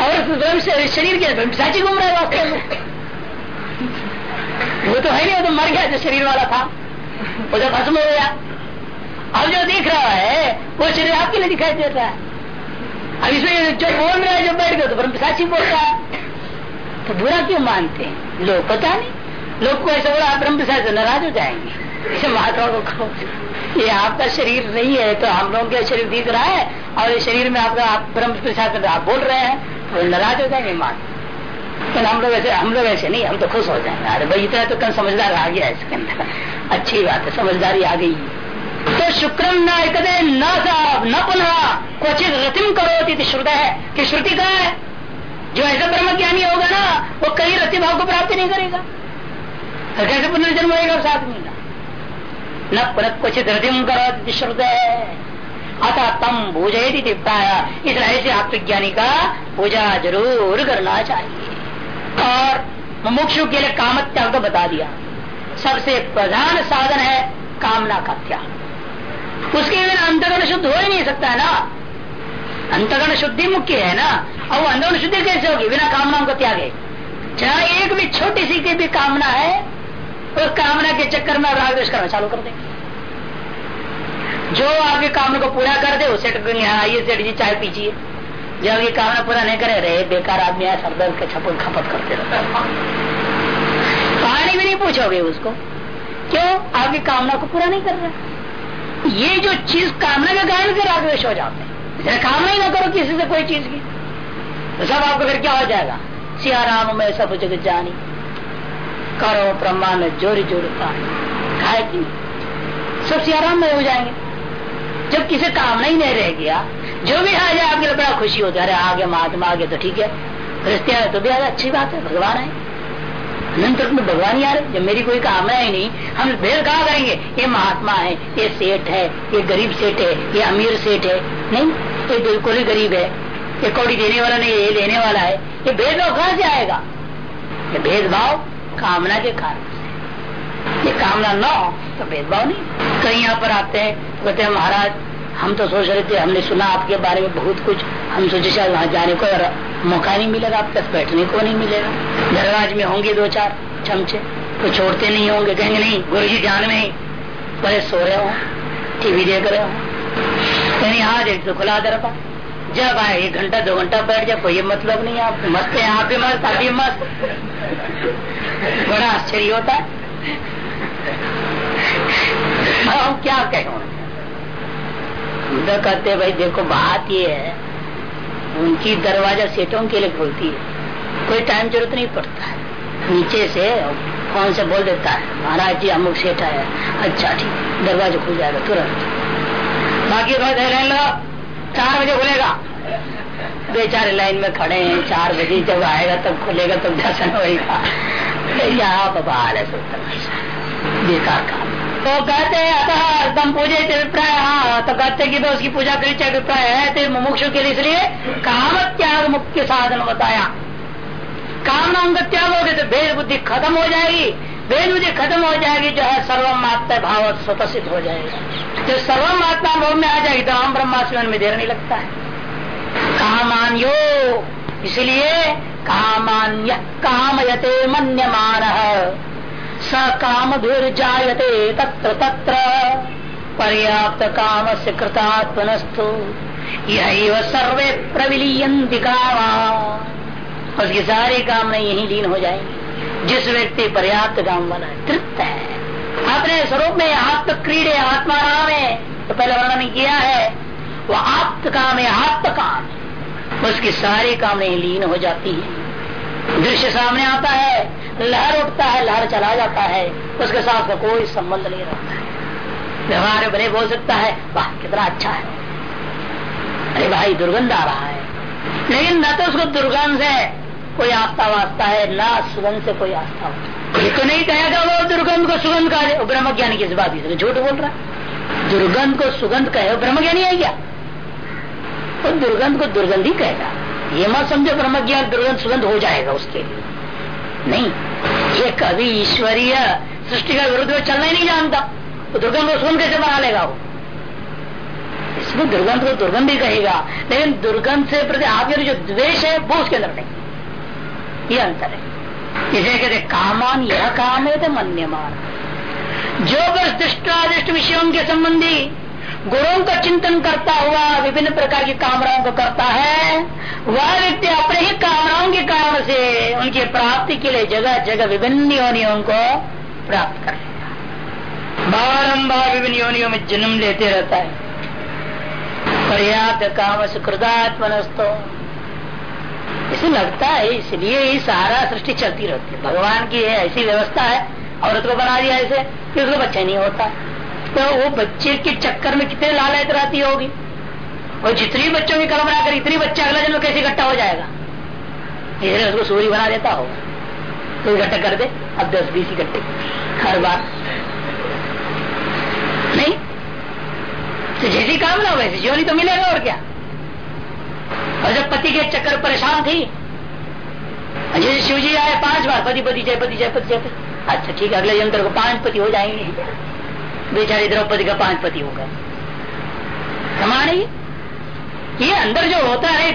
और शरीर के पिशाची घूम रहा वास्तव में। वो तो है नहीं, वो तो मर गया जो शरीर वाला था। वो तो भस्म हो गया। अब जो दिख रहा है, वो शरीर आपके लिए दिखाई दे रहा है। अब इसमें जो बोल रहा है, जो बैठ गया तो ब्रह्म साक्षी बोल रहा है। तो बुरा क्यों मानते हैं? लोग पता नहीं। लोग को ऐसा बोला ब्रह्म प्रसाद से नाराज़ हो जाएँगे। इसे महात्मा को कहो। ये आपका शरीर नहीं है तो हम लोगों का शरीर दिख रहा है, और ये शरीर में आपका आप ब्रह्म प्रसाद आप बोल रहे हैं। तो नाराज़ हो जाएँगे मान तो हम लोग ऐसे हम लोग ऐसे नहीं, हम तो खुश हो जाएँगे। अरे भाई, इतना तो कल समझदार आ गया इसके अंदर। अच्छी बात है, समझदारी आ गई। तो शुक्रम न एकदे न साहब, न पुनः क्वचित रतिम करो श्रुत है। कि श्रुति का है? जो ऐसा ब्रह्म ज्ञानी होगा ना, वो कई रति भाव को प्राप्त नहीं करेगा। तो कैसे पुनर्जन्म होगा उस आदमी का? न पुनः क्वचित रतिम करो श्रुत है। अतः तम भूजयती दिप्ताया। इसलिए ऐसे आत्मज्ञानी का पूजा ज़रूर करना चाहिए। और मुमुक्षु के लिए काम त्याग बता दिया। सबसे प्रधान साधन है कामना का त्याग। उसके बिना अंतगण शुद्ध हो ही नहीं सकता है ना? अंतगण शुद्धि मुख्य है ना? और वो अंतगण शुद्धि कैसे होगी? बिना कामनाओं को त्यागे चाहे एक भी छोटी सी की भी कामना है, उस कामना के चक्कर में राग करना चालू कर देंगे। जो आपकी कामना को पूरा कर दे उसे आइए सेठ जी चाय पीजिए। जब ये कामना पूरा नहीं करे रहे बेकार आदमी है सरदर्द के छपट खपत करते रहते पानी भी नहीं पूछोगे उसको, क्यों? आपकी कामना को पूरा नहीं कर रहा। ये जो चीज़ कामना के कारण से रागवेश हो जाते हैं। कामना ही ना करो किसी से कोई चीज़ की। तो सब आपको फिर क्या हो जाएगा? सिया राम में सब जगत जानी। करो प्रमाण जोरी जोड़ता खाए की सब सियाराम में हो जाएँगे। जब किसी कामना ही नहीं रह गया, जो भी आ जाए, आपके लिए बड़ा खुशी होता है। अरे, आगे महात्मा, आगे तो ठीक है। रिश्ते आए तो भी आगे अच्छी बात है, भगवान है। अनंत में भगवान ही आ रहे। जब मेरी कोई कामना ही नहीं, हम भेद कहा करेंगे? ये महात्मा है, ये सेठ है, ये गरीब सेठ है, ये अमीर सेठ है। नहीं, ये बिल्कुल ही गरीब है। ये कौड़ी देने वाला नहीं, ये लेने वाला है। ये भेदभाव कहाँ से आएगा? ये भेदभाव कामना के कारण। ये कामना न हो तो भेदभाव नहीं। कहीं यहाँ पर आते हैं, कहते हैं, महाराज, हम तो सोच रहे थे, हमने सुना आपके बारे में बहुत कुछ। हम सोचे शायद वहाँ जाने को मौका नहीं मिलेगा, आपके पास बैठने को नहीं मिलेगा। दरवाज में होंगे दो चार चमचे तो छोड़ते नहीं होंगे, कहेंगे, नहीं गुरु जी ध्यान में ही बड़े सो रहे हो, टीवी देख रहे हो। कहीं यहाँ देख तो खुला दरपा जब आए, एक घंटा, दो घंटा बैठ जाए कोई मतलब नहीं आप मस्त है यहाँ पे मस्त अभी मस्त। बड़ा आश्चर्य होता है। क्या कहें? तो कहते भाई देखो, बात ये है उनकी दरवाज़ा सेठों के लिए खुलती है। कोई टाइम ज़रूरत नहीं पड़ता है। नीचे से कौन से बोल देता है, महाराज जी, अमुक सेठ आया अच्छा ठीक, दरवाज़ा खुल जाएगा, तुरंत। बाकी लाइन लगा चार बजे खुलेगा। बेचारे लाइन में खड़े हैं, चार बजे जब आएगा, तब खुलेगा, तब दर्शन होगा यहाँ बेकार काम? तो कहते हैं, अतः तम पूजे अभिप्राय हाँ तो कहते कि तो उसकी पूजा करी चाहे अभिप्राय है तो मुमुक्षु के लिए इसलिए काम त्याग मुख्य साधन बताया। कामनाओं का त्याग हो गए तो भेद बुद्धि खत्म हो जाएगी। भेद बुद्धि खत्म हो जाएगी, जो है सर्वम आत्मा भाव स्वतः हो जाएगा। जो सर्वम आत्मा भाव में आ जाएगी तो हम ब्रह्मास्मन में देर नहीं लगता है। कामान यो इसलिए कामान्य, कामयते मन्यमान। स काम जायते तत्र तत्र। पर्याप्त काम से कृतात्मनस्तु। यही सर्वे प्रविलीयंति कामा। उसकी सारी कामना यही लीन हो जाएँगी। जिस व्यक्ति पर्याप्त काम वाला तृप्त है। अपने स्वरूप में आत्म क्रीडे आत्मा राम है तो पहले वर्णन किया है, वो आप्त काम है आत्म काम। उसकी सारी कामने लीन हो जाती है। दृश्य सामने आता है, लहर उठता है, लहर चला जाता है। उसके साथ का कोई संबंध नहीं रहता। है व्यवहार भले बोल सकता है, वाह, कितना अच्छा है। अरे भाई, दुर्गंध आ रहा है। लेकिन न तो उसको दुर्गंध से कोई आस्था वास्ता है, ना सुगंध से कोई आस्था हो ये तो नहीं कहेगा वो दुर्गंध को सुगंध कहा ब्रह्म ज्ञानी किस बात की झूठ बोल रहा है। दुर्गंध को सुगंध कहे ब्रह्म ज्ञानी है क्या? तो दुर्गंध को दुर्गंध ही कहेगा। ये मत समझो ब्रह्म ज्ञान दुर्गंध सुगंध हो जाएगा उसके लिए। नहीं, ये कभी ईश्वरीय सृष्टि का विरुद्ध में चलना ही नहीं जानता। तो दुर्गंध को सुगंध कैसे बना लेगा वो? इसमें दुर्गंध को दुर्गंध ही कहेगा। लेकिन दुर्गंध से प्रति आपके जो द्वेष है, वो उसके अंदर नहीं। ये अंतर है। इसे कहते कामान, यह काम है तो मन्यमान। जो बस दृष्टादृष्ट विषयों के संबंधी गुणों का चिंतन करता हुआ विभिन्न प्रकार की कामनाओं को करता है। वह व्यक्ति अपने ही कामनाओं के कारण से उनकी प्राप्ति के लिए जगह जगह विभिन्न योनियों को प्राप्त कर बारम्बार विभिन्न योनियों में जन्म लेते रहता है। पर्याप्त काम सुकृतात्मनस्तो इसे लगता है, इसलिए ही सारा सृष्टि चलती रहती है। भगवान की ऐसी व्यवस्था है, औरत को बना दिया ऐसे कि उसको बच्चा नहीं होता। तो वो बच्चे के चक्कर में कितने लालयत रहती होगी। और जितनी बच्चों की कल्पना कर, इतनी बच्चा अगला जन्म कैसे इकट्ठा हो जाएगा? इसलिए उसको सूर्य बना देता होगा तो इकट्ठा कर दे, अब दस बीस इकट्ठे। हर बार। नहीं? तो जैसी काम ना वैसे जीवनी तो मिलेगा और क्या? और जब पति के चक्कर परेशान थी जैसे शिव जी आए पाँच बार, पति पति, जय पति जय पति, जय अच्छा ठीक है, अगले जन्म तेरे को पाँच पति हो जाएँगे। बेचारी द्रौपदी का पाँच पति होगा। समान ही ये? अंदर जो होता है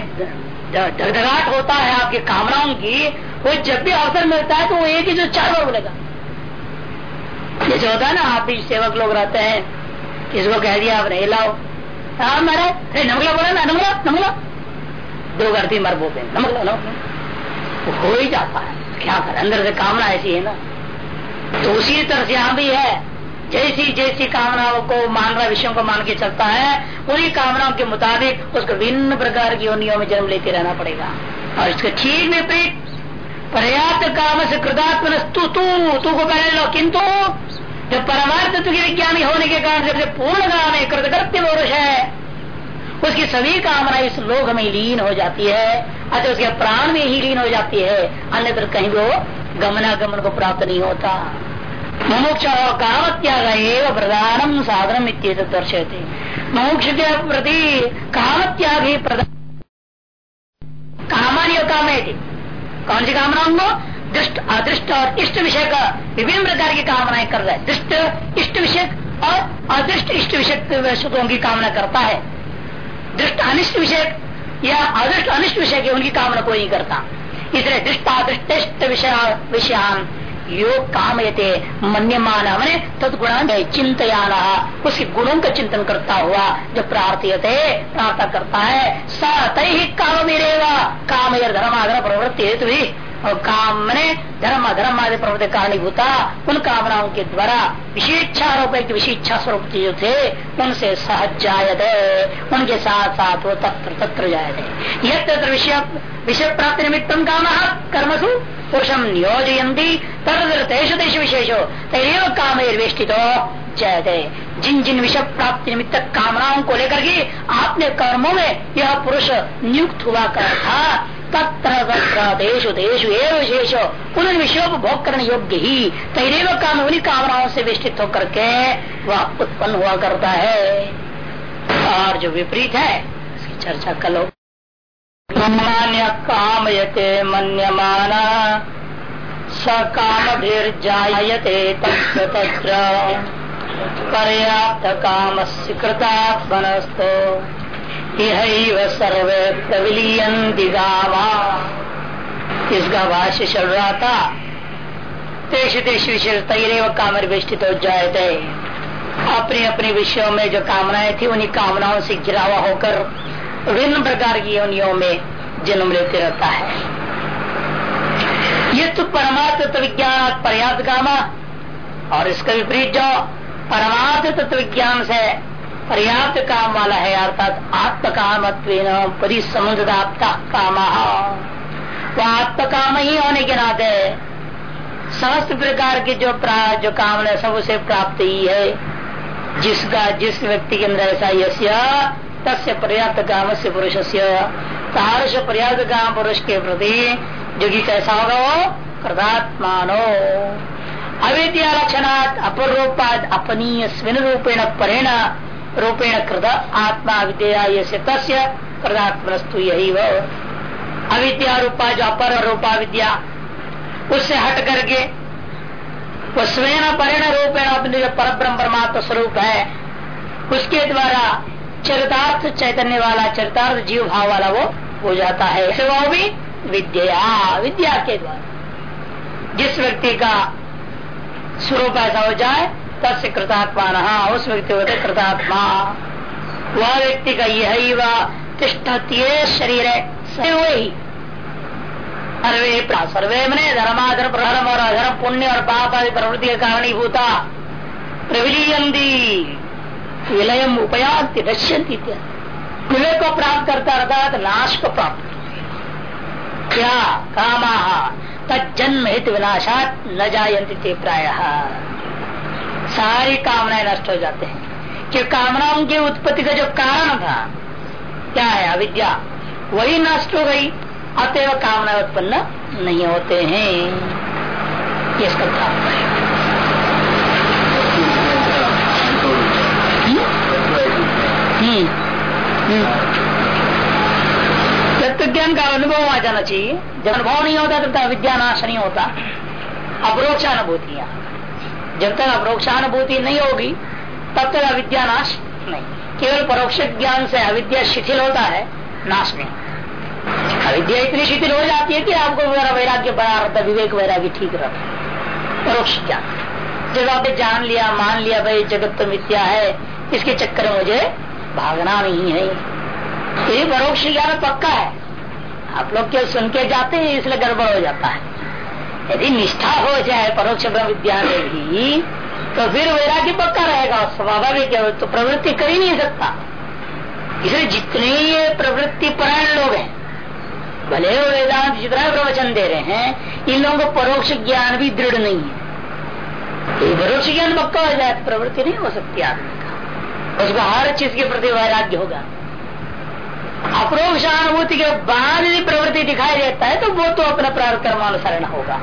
धगधगाट होता है आपके कामनाओं की, वो जब भी अवसर मिलता है तो वो एक ही जो चार बार बोलेगा जैसे होता है ना, आप भी सेवक लोग रहते हैं, किसको कह दिया, आप नहीं लाओ। हाँ अरे नमला बोला ना नमला नमला दो बार बोलते हैं नमला नमला हो ही जाता है, क्या कर, अंदर से कामना ऐसी है ना। तो उसी तरह से यहाँ भी है। जैसी जैसी कामनाओं को मान रहा विषयों को मान के चलता है, उन्हीं कामनाओं के मुताबिक उसको भिन्न प्रकार की योनियों में जन्म लेते रहना पड़ेगा। और इसके ठीक विपरीत, पर्याप्त काम से कृतात्म तू तू तू को पहले लो, किंतु जो परमार्थ के विज्ञानी होने के कारण जब पूर्ण काम है कृतकृत्य पुरुष है, उसकी सभी कामना इस लोक में लीन हो जाती है अच्छा उसके प्राण में ही लीन हो जाती है, अन्यत्र कहीं वो गमनागमन को प्राप्त नहीं होता। मुमुक्ष काम त्याग एवं प्रधानम साधन दर्शते मुमुक्ष के प्रति काम त्याग ही प्रधान कामानी काम कौन सी कामनाओं को दृष्ट अदृष्ट और इष्ट विषय का विभिन्न प्रकार की कामनाएँ कर रहा है। दृष्ट, इष्ट विषय और अदृष्ट, इष्ट विषय की कामना करता है। दृष्ट अनिष्ट विषय या अदृष्ट अनिष्ट विषय की उनकी कामना कोई नहीं करता। इसलिए दृष्ट अदृष्ट विषय विषयान योग काम ये मन्यमान मैंने तो चिंतयान उसके गुणों का चिंतन करता हुआ जो प्रार्थयते, प्रार्थना करता है सही काम मेरेगा काम धर्माधर प्रवृत्ति हेतु और काम मैंने धर्म धर्म आदि प्रवृत्ति कारणीभूता, उन कामनाओं के द्वारा विशेषारोप विशेषा स्वरूप जो थे, उनसे सहज जायते, उनके साथ साथ वो तत्र तत्र जायते। यह विषय विषय प्राप्ति निमित्त काम, कर्मसु पुरुषम नियोजयती तदेश देश विशेषो तैव काम वेष्टितो जयते। जिन जिन विषय प्राप्ति निमित्त कामनाओं को लेकर के आपने कर्मों में यह पुरुष नियुक्त हुआ कर था तत्र तत्र देशु देशु उन विषयों को भोग करने योग्य ही तैरेव काम उन्हीं कामनाओं से विस्तृत होकर के वह उत्पन्न हुआ करता है। और जो विपरीत है इसकी चर्चा करो सामान्य कामयते मन्यमाना। स काम भीर जायते तत्र पर्याप्त काम कृतात्मनस्तो सर्वे प्रविलियंति गावा। इसका भाष्य चल रहा था। देश देश विशेष तैरव काम विष्टित हो जाए थे। अपने अपने विषयों में जो कामनाएँ थी, उन्हीं कामनाओं से घिरा हुआ होकर विभिन्न प्रकार की योनियों में जन्म लेते रहता है। ये तो परमात्म तत्व विज्ञान पर्याप्त कामा और इसका विपरीत जो परमात्म तत्व विज्ञान से पर्याप्त काम वाला है, अर्थात आत्म काम परिसमुदाप्ता काम। वह आत्म काम ही होने के नाते समस्त प्रकार के जो जो काम है, सब उसे प्राप्त ही है। जिसका, जिस व्यक्ति के अंदर ऐसा यश्य तस्य पर्याप्त काम से पुरुष से तारस पर्याप्त काम पुरुष के प्रति जो कि कैसा होगा वो कृतात्मानो। अविद्या लक्षणात् अपर रूपात अपनीय स्विन रूपेण परेण रूपेण कृत आत्मा विद्या ये तस्य कृदात्मस्तु यही वो अविद्या रूपा जो अपर रूपा विद्या, उससे हट करके वो स्वयं परिण रूपेण अपने जो पर ब्रह्म परमात्मा स्वरूप है। उसके द्वारा चरितार्थ चैतन्य वाला, चरितार्थ जीव भाव वाला वो हो जाता है। वो भी विद्या विद्या के द्वारा। जिस व्यक्ति का स्वरूप ऐसा हो जाए तस्य कृतात्मा उस व्यक्ति होते कृतात्मा। वह व्यक्ति का यही वह तिष्ठतीय शरीर है। वही सर्वे सर्वे मने धर्माधर्म प्रधर्म और अधर्म पुण्य और पाप आदि प्रवृत्ति के कारणीभूता प्रविलीयंती विलय उपयांति नश्यंती विलय को प्राप्त करता रहता है तो नाश को प्राप्त क्या? कामा। तन्म हित विनाशात न जायंती प्राय। सारी कामनाएँ नष्ट हो जाते हैं। कि कामनाओं की उत्पत्ति का जो कारण था, क्या है अविद्या, वही नष्ट हो गई, अतएव कामना उत्पन्न नहीं होते हैं। इसका तात्पर्य हम्म। हम्म। तत्व ज्ञान का अनुभव आ जाना चाहिए। जब अनुभव नहीं होता, तब तो विद्या नाश नहीं होता। अप्रोक्षानुभूतियाँ जब तक अप्रोक्षानुभूति नहीं होगी, तब तक अविद्या नाश नहीं। केवल परोक्ष ज्ञान से अविद्या शिथिल होता है, नाश नहीं। अविद्या इतनी शिथिल हो जाती है कि आपको मेरा वैराग्य बना रहता विवेक, वैराग्य ठीक रहता परोक्ष ज्ञान। जब आपने जान लिया, मान लिया, भाई, जगत तो मिथ्या है, इसके चक्कर में मुझे भागना नहीं है। ये परोक्ष ज्ञान पक्का है। आप लोग क्या सुन के जाते हैं, इसलिए गड़बड़ हो जाता है। यदि निष्ठा हो जाए परोक्ष ब्रह्म विद्या में भी तो फिर वैराग्य पक्का रहेगा, स्वाभाविक है तो प्रवृत्ति कर ही नहीं सकता। इसलिए जितने ये प्रवृत्ति परायण लोग हैं, भले वो वेदांत जितना प्रवचन दे रहे हैं, इन लोगों को परोक्ष ज्ञान भी दृढ़ नहीं है। तो परोक्ष ज्ञान पक्का हो जाए तो प्रवृत्ति नहीं हो सकती आदमी का। उसको हर चीज़ के प्रति वैराग्य होगा। अप्रोक्षानुभूति के बाद भी प्रवृत्ति दिखाई देता है तो वो तो अपना प्रार्थ कर्मानुसरण होगा।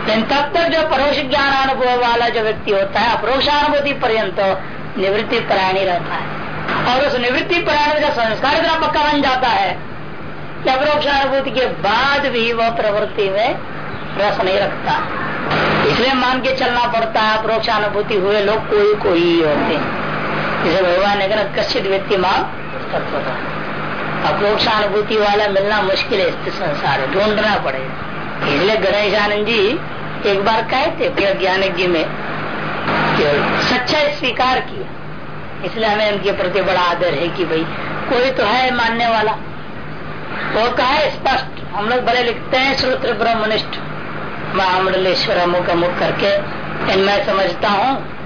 लेकिन तब तक जो परोक्ष ज्ञान अनुभव वाला जो व्यक्ति होता है, अप्रोक्षानुभूति पर्यंत तो निवृत्ति परायणी रहता है। और उस निवृत्ति परायण का संस्कार इतना पक्का बन जाता है कि अप्रोक्षानुभूति के बाद भी वह प्रवृत्ति में रस नहीं रखता। इसलिए मान के चलना पड़ता है, अप्रोक्षानुभूति हुए लोग कोई कोई होते हैं। जैसे भगवान ने कहा, कश्चित व्यक्ति मांग अप्रोक्षानुभूति वाला मिलना मुश्किल है, इस संसार ढूंढना पड़ेगा। इसलिए गणेश आनंद जी एक बार कहे थे ज्ञानिक जी में सच्चाई स्वीकार किया। इसलिए हमें उनके प्रति बड़ा आदर है कि भाई, कोई तो है मानने वाला। वो कहा, स्पष्ट। हम लोग बड़े लिखते हैं, श्रोत्र ब्रह्मनिष्ठ। महामंडलेश्वर अमुक अमुक करके मैं समझता हूँ।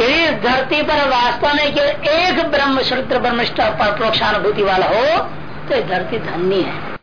यदि धरती पर वास्तव में केवल एक ब्रह्म श्रुत्र ब्रह्मष्ट पर प्रोक्षानुभूति वाला हो तो धरती धन्य है।